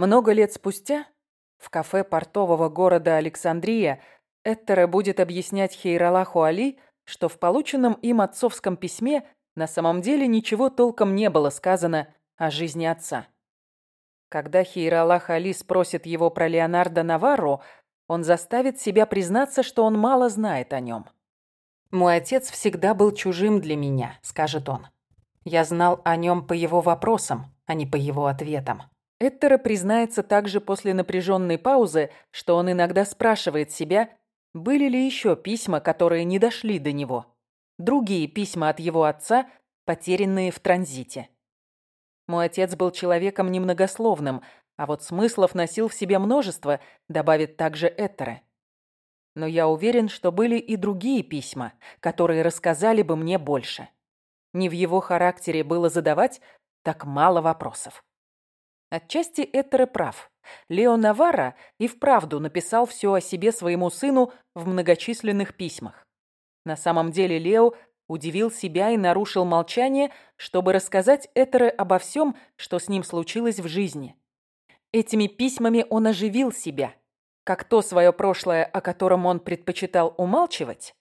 Много лет спустя в кафе портового города Александрия Эттере будет объяснять Хейралаху Али, что в полученном им отцовском письме на самом деле ничего толком не было сказано о жизни отца. Когда Хейралах Али спросит его про Леонардо Наварро, он заставит себя признаться, что он мало знает о нем. «Мой отец всегда был чужим для меня», — скажет он. «Я знал о нем по его вопросам, а не по его ответам». Эттера признается также после напряженной паузы, что он иногда спрашивает себя, были ли еще письма, которые не дошли до него. Другие письма от его отца, потерянные в транзите. Мой отец был человеком немногословным, а вот смыслов носил в себе множество, добавит также Эттере. Но я уверен, что были и другие письма, которые рассказали бы мне больше. Не в его характере было задавать так мало вопросов. Отчасти Эттере прав. Лео Навара и вправду написал все о себе своему сыну в многочисленных письмах. На самом деле Лео удивил себя и нарушил молчание, чтобы рассказать Этере обо всем, что с ним случилось в жизни. Этими письмами он оживил себя, как то свое прошлое, о котором он предпочитал умалчивать,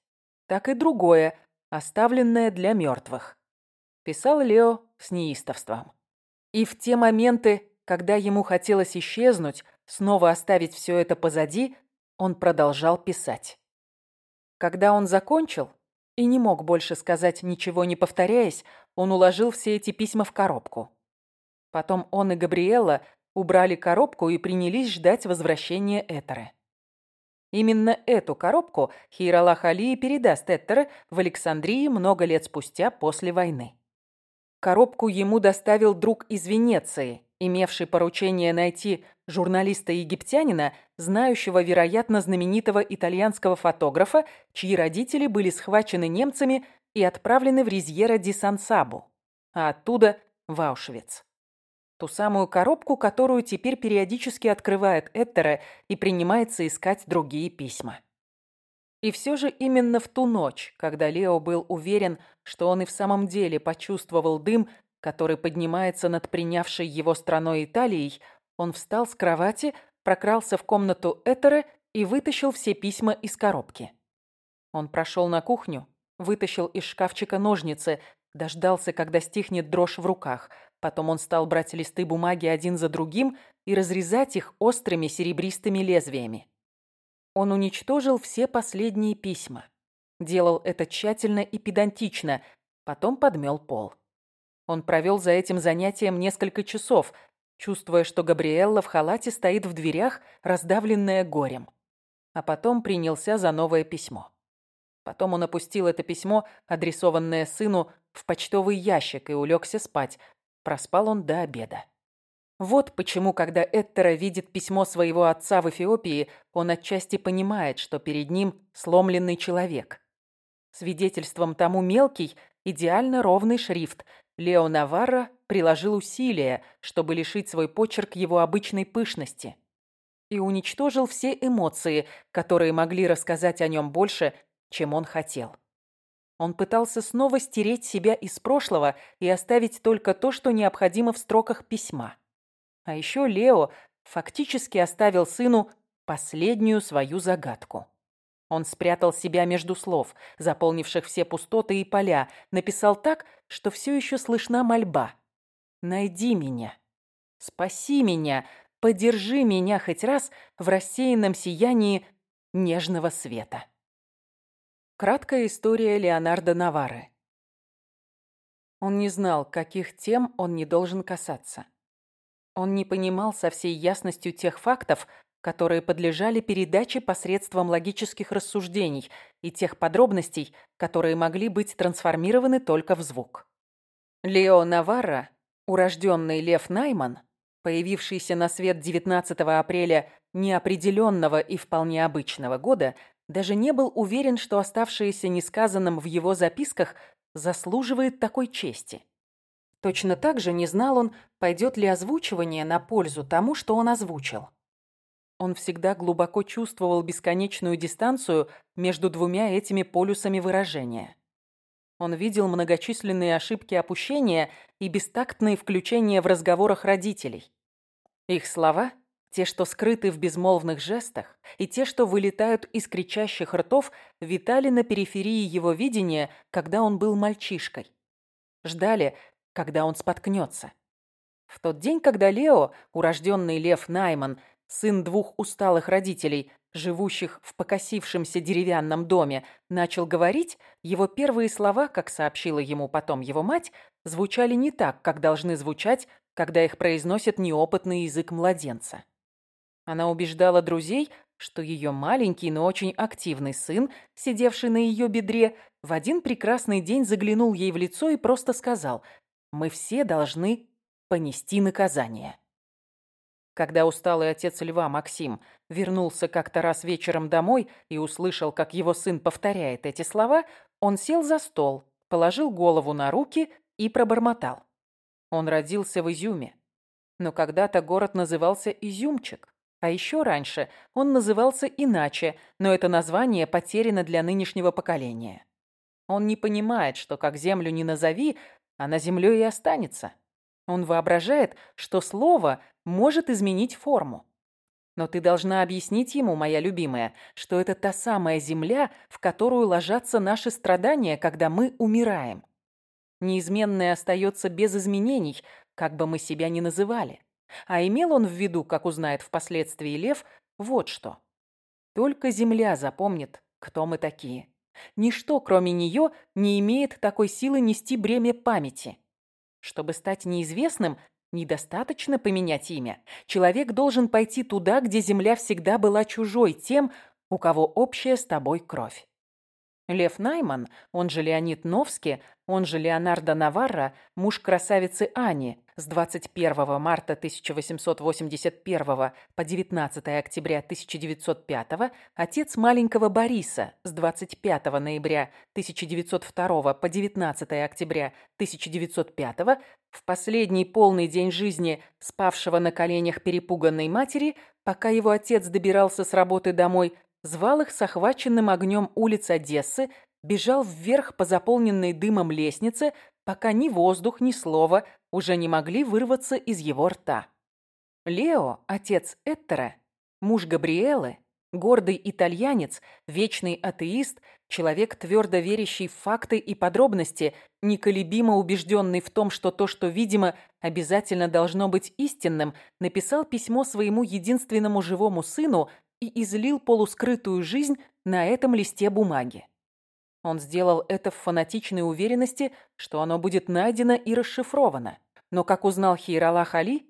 так и другое, оставленное для мертвых. Писал Лео с неистовством. И в те моменты, когда ему хотелось исчезнуть, снова оставить все это позади, он продолжал писать. Когда он закончил и не мог больше сказать ничего не повторяясь, он уложил все эти письма в коробку. Потом он и Габриэла убрали коробку и принялись ждать возвращения Этеры. Именно эту коробку Хейралах Али передаст Этере в Александрии много лет спустя после войны. Коробку ему доставил друг из Венеции, имевший поручение найти журналиста-египтянина, знающего, вероятно, знаменитого итальянского фотографа, чьи родители были схвачены немцами и отправлены в Ризьера ди Сан-Сабу, а оттуда в Аушвиц. Ту самую коробку, которую теперь периодически открывает Эттере и принимается искать другие письма. И все же именно в ту ночь, когда Лео был уверен, что он и в самом деле почувствовал дым, который поднимается над принявшей его страной Италией, он встал с кровати, прокрался в комнату Этере и вытащил все письма из коробки. Он прошел на кухню, вытащил из шкафчика ножницы, дождался, когда стихнет дрожь в руках. Потом он стал брать листы бумаги один за другим и разрезать их острыми серебристыми лезвиями. Он уничтожил все последние письма. Делал это тщательно и педантично, потом подмел пол. Он провел за этим занятием несколько часов, чувствуя, что Габриэлла в халате стоит в дверях, раздавленная горем. А потом принялся за новое письмо. Потом он опустил это письмо, адресованное сыну, в почтовый ящик и улегся спать. Проспал он до обеда. Вот почему, когда Эттера видит письмо своего отца в Эфиопии, он отчасти понимает, что перед ним сломленный человек. Свидетельством тому мелкий, идеально ровный шрифт, Лео Наварро приложил усилия, чтобы лишить свой почерк его обычной пышности. И уничтожил все эмоции, которые могли рассказать о нем больше, чем он хотел. Он пытался снова стереть себя из прошлого и оставить только то, что необходимо в строках письма. А еще Лео фактически оставил сыну последнюю свою загадку. Он спрятал себя между слов, заполнивших все пустоты и поля, написал так, что все еще слышна мольба. «Найди меня, спаси меня, подержи меня хоть раз в рассеянном сиянии нежного света». Краткая история Леонардо Навары. Он не знал, каких тем он не должен касаться. Он не понимал со всей ясностью тех фактов, которые подлежали передаче посредством логических рассуждений и тех подробностей, которые могли быть трансформированы только в звук. Лео Наварра, урожденный Лев Найман, появившийся на свет 19 апреля неопределенного и вполне обычного года, даже не был уверен, что оставшееся несказанным в его записках заслуживает такой чести. Точно так же не знал он, пойдет ли озвучивание на пользу тому, что он озвучил. Он всегда глубоко чувствовал бесконечную дистанцию между двумя этими полюсами выражения. Он видел многочисленные ошибки опущения и бестактные включения в разговорах родителей. Их слова – те, что скрыты в безмолвных жестах, и те, что вылетают из кричащих ртов, витали на периферии его видения, когда он был мальчишкой. Ждали, когда он споткнется. В тот день, когда Лео, урожденный Лев Найман, сын двух усталых родителей, живущих в покосившемся деревянном доме, начал говорить, его первые слова, как сообщила ему потом его мать, звучали не так, как должны звучать, когда их произносит неопытный язык младенца. Она убеждала друзей, что ее маленький, но очень активный сын, сидевший на ее бедре, в один прекрасный день заглянул ей в лицо и просто сказал «Мы все должны понести наказание». Когда усталый отец льва Максим вернулся как-то раз вечером домой и услышал, как его сын повторяет эти слова, он сел за стол, положил голову на руки и пробормотал. Он родился в Изюме. Но когда-то город назывался Изюмчик. А еще раньше он назывался иначе, но это название потеряно для нынешнего поколения. Он не понимает, что как землю не назови, она землей и останется. Он воображает, что слово может изменить форму. Но ты должна объяснить ему, моя любимая, что это та самая земля, в которую ложатся наши страдания, когда мы умираем. Неизменное остается без изменений, как бы мы себя ни называли. А имел он в виду, как узнает впоследствии Лев, вот что. Только земля запомнит, кто мы такие. Ничто, кроме нее, не имеет такой силы нести бремя памяти. Чтобы стать неизвестным, недостаточно поменять имя. Человек должен пойти туда, где земля всегда была чужой тем, у кого общая с тобой кровь. Лев Найман, он же Леонид Новски, он же Леонардо Наварро, муж красавицы Ани, с 21 марта 1881 по 19 октября 1905, отец маленького Бориса, с 25 ноября 1902 по 19 октября 1905, в последний полный день жизни спавшего на коленях перепуганной матери, пока его отец добирался с работы домой, звал их с охваченным огнем улиц Одессы, бежал вверх по заполненной дымом лестнице, пока ни воздух, ни слово уже не могли вырваться из его рта. Лео, отец Эттера, муж Габриэлы, гордый итальянец, вечный атеист, человек, твердо верящий в факты и подробности, неколебимо убежденный в том, что то, что видимо, обязательно должно быть истинным, написал письмо своему единственному живому сыну и излил полускрытую жизнь на этом листе бумаги. Он сделал это в фанатичной уверенности, что оно будет найдено и расшифровано. Но, как узнал Хейралах Али,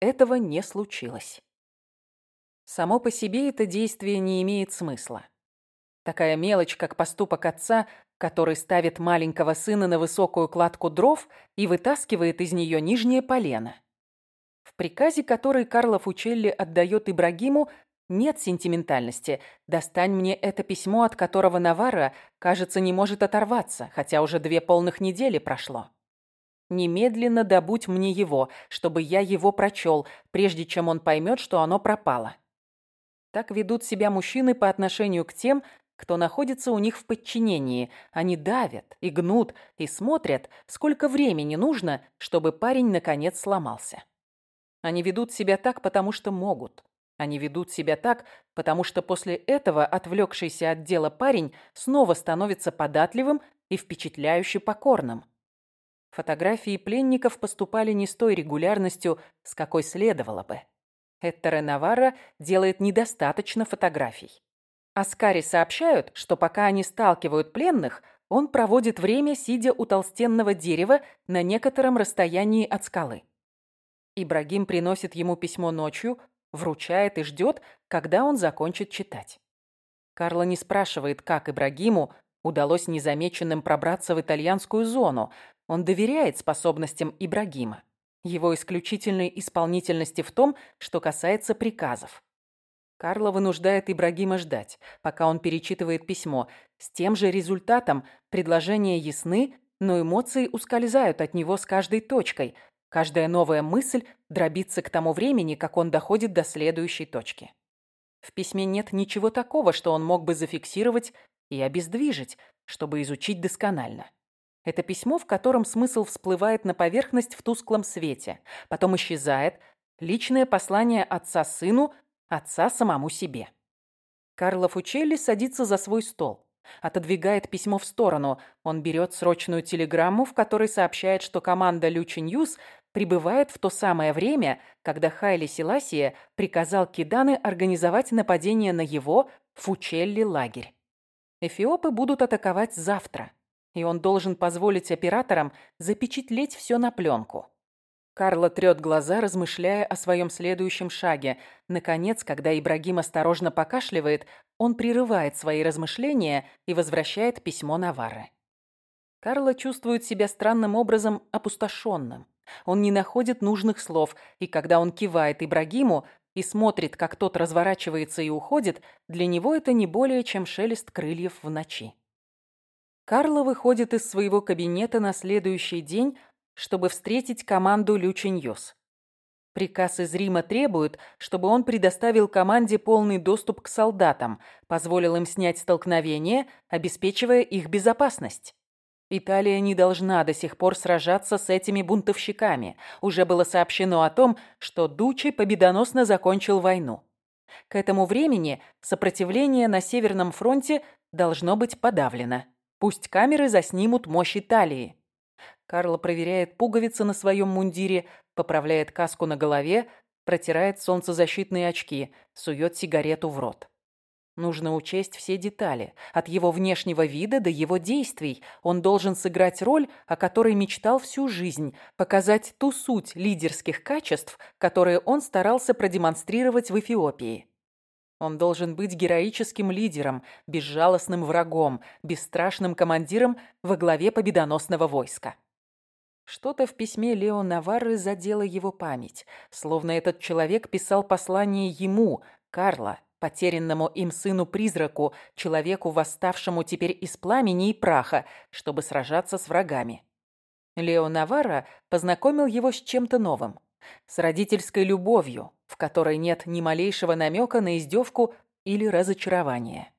этого не случилось. Само по себе это действие не имеет смысла. Такая мелочь, как поступок отца, который ставит маленького сына на высокую кладку дров и вытаскивает из нее нижнее полено. В приказе, который Карло Фучелли отдает Ибрагиму, нет сентиментальности. Достань мне это письмо, от которого Навара, кажется, не может оторваться, хотя уже две полных недели прошло. Немедленно добудь мне его, чтобы я его прочел, прежде чем он поймет, что оно пропало. Так ведут себя мужчины по отношению к тем, кто находится у них в подчинении. Они давят и гнут и смотрят, сколько времени нужно, чтобы парень наконец сломался. Они ведут себя так, потому что могут. Они ведут себя так, потому что после этого отвлекшийся от дела парень снова становится податливым и впечатляюще покорным. Фотографии пленников поступали не с той регулярностью, с какой следовало бы. Эттере Наварра делает недостаточно фотографий. Аскари сообщают, что пока они сталкивают пленных, он проводит время, сидя у толстенного дерева на некотором расстоянии от скалы. Ибрагим приносит ему письмо ночью, вручает и ждет, когда он закончит читать. Карло не спрашивает, как Ибрагиму удалось незамеченным пробраться в итальянскую зону. Он доверяет способностям Ибрагима, его исключительной исполнительности в том, что касается приказов. Карло вынуждает Ибрагима ждать, пока он перечитывает письмо. С тем же результатом предложения ясны, но эмоции ускользают от него с каждой точкой – Каждая новая мысль дробится к тому времени, как он доходит до следующей точки. В письме нет ничего такого, что он мог бы зафиксировать и обездвижить, чтобы изучить досконально. Это письмо, в котором смысл всплывает на поверхность в тусклом свете, потом исчезает, Личное послание отца сыну, отца самому себе. Карло Фучелли садится за свой стол. Отодвигает письмо в сторону. Он берет срочную телеграмму, в которой сообщает, что команда Лючи Ньюс прибывает в то самое время, когда Хайли Селасия приказал Киданы организовать нападение на его, Фучелли, лагерь. Эфиопы будут атаковать завтра, и он должен позволить операторам запечатлеть все на пленку. Карла трет глаза, размышляя о своем следующем шаге. Наконец, когда Ибрагим осторожно покашливает, он прерывает свои размышления и возвращает письмо Навары. Карла чувствует себя странным образом опустошенным. Он не находит нужных слов, и когда он кивает Ибрагиму и смотрит, как тот разворачивается и уходит, для него это не более чем шелест крыльев в ночи. Карла выходит из своего кабинета на следующий день, чтобы встретить команду Лючиньос. Приказ из Рима требует, чтобы он предоставил команде полный доступ к солдатам, позволил им снять столкновение, обеспечивая их безопасность. Италия не должна до сих пор сражаться с этими бунтовщиками. Уже было сообщено о том, что Дучи победоносно закончил войну. К этому времени сопротивление на Северном фронте должно быть подавлено. Пусть камеры заснимут мощь Италии. Карло проверяет пуговицы на своем мундире, поправляет каску на голове, протирает солнцезащитные очки, сует сигарету в рот. Нужно учесть все детали, от его внешнего вида до его действий. Он должен сыграть роль, о которой мечтал всю жизнь, показать ту суть лидерских качеств, которые он старался продемонстрировать в Эфиопии. Он должен быть героическим лидером, безжалостным врагом, бесстрашным командиром во главе победоносного войска. Что-то в письме Лео Наварры задело его память, словно этот человек писал послание ему, Карло, потерянному им сыну-призраку, человеку, восставшему теперь из пламени и праха, чтобы сражаться с врагами. Лео Наварра познакомил его с чем-то новым, с родительской любовью, в которой нет ни малейшего намека на издевку или разочарование.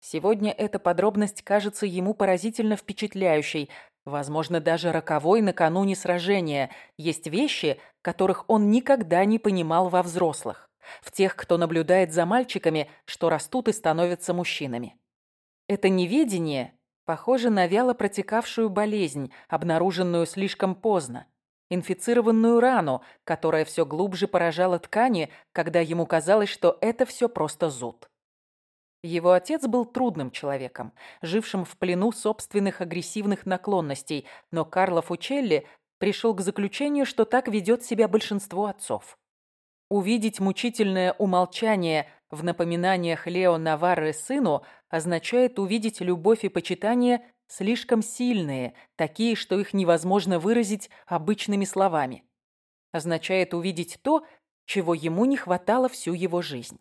Сегодня эта подробность кажется ему поразительно впечатляющей, Возможно, даже роковой накануне сражения. Есть вещи, которых он никогда не понимал во взрослых. В тех, кто наблюдает за мальчиками, что растут и становятся мужчинами. Это неведение похоже на вяло протекавшую болезнь, обнаруженную слишком поздно. Инфицированную рану, которая все глубже поражала ткани, когда ему казалось, что это все просто зуд. Его отец был трудным человеком, жившим в плену собственных агрессивных наклонностей, но Карло Фучелли пришел к заключению, что так ведет себя большинство отцов. Увидеть мучительное умолчание в напоминаниях Лео Наварре сыну означает увидеть любовь и почитание слишком сильные, такие, что их невозможно выразить обычными словами. Означает увидеть то, чего ему не хватало всю его жизнь.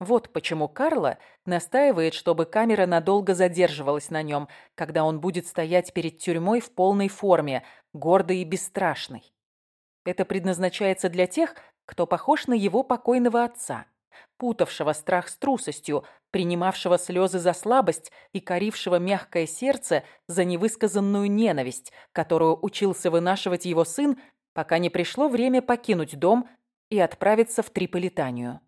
Вот почему Карло настаивает, чтобы камера надолго задерживалась на нем, когда он будет стоять перед тюрьмой в полной форме, гордый и бесстрашный. Это предназначается для тех, кто похож на его покойного отца, путавшего страх с трусостью, принимавшего слезы за слабость и корившего мягкое сердце за невысказанную ненависть, которую учился вынашивать его сын, пока не пришло время покинуть дом и отправиться в Триполитанию.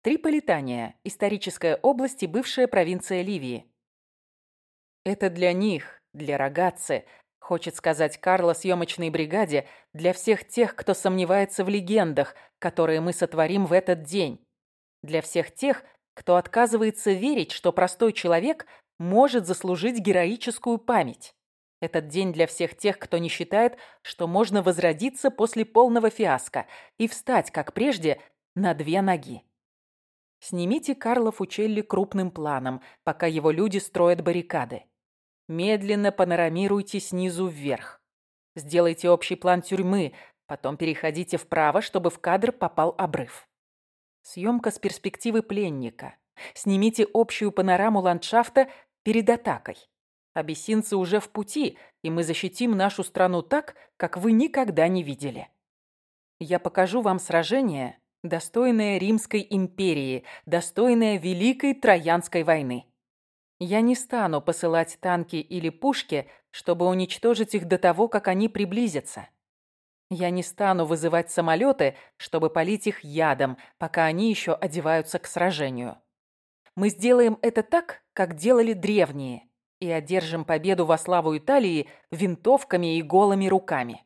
Триполитания – историческая область и бывшая провинция Ливии. Это для них, для рогатцы, хочет сказать Карло съемочной бригаде, для всех тех, кто сомневается в легендах, которые мы сотворим в этот день. Для всех тех, кто отказывается верить, что простой человек может заслужить героическую память. Этот день для всех тех, кто не считает, что можно возродиться после полного фиаско и встать, как прежде, на две ноги. Снимите Карло Фучелли крупным планом, пока его люди строят баррикады. Медленно панорамируйте снизу вверх. Сделайте общий план тюрьмы, потом переходите вправо, чтобы в кадр попал обрыв. Съемка с перспективы пленника. Снимите общую панораму ландшафта перед атакой. Абиссинцы уже в пути, и мы защитим нашу страну так, как вы никогда не видели. Я покажу вам сражение, достойная Римской империи, достойная Великой Троянской войны. Я не стану посылать танки или пушки, чтобы уничтожить их до того, как они приблизятся. Я не стану вызывать самолеты, чтобы полить их ядом, пока они еще одеваются к сражению. Мы сделаем это так, как делали древние, и одержим победу во славу Италии винтовками и голыми руками.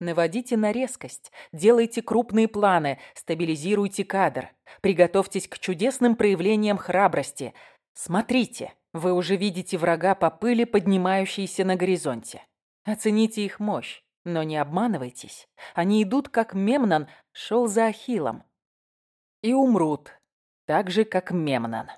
Наводите на резкость, делайте крупные планы, стабилизируйте кадр, приготовьтесь к чудесным проявлениям храбрости. Смотрите, вы уже видите врага по пыли, поднимающейся на горизонте. Оцените их мощь, но не обманывайтесь. Они идут, как Мемнан шел за Ахиллом. И умрут, так же, как Мемнан.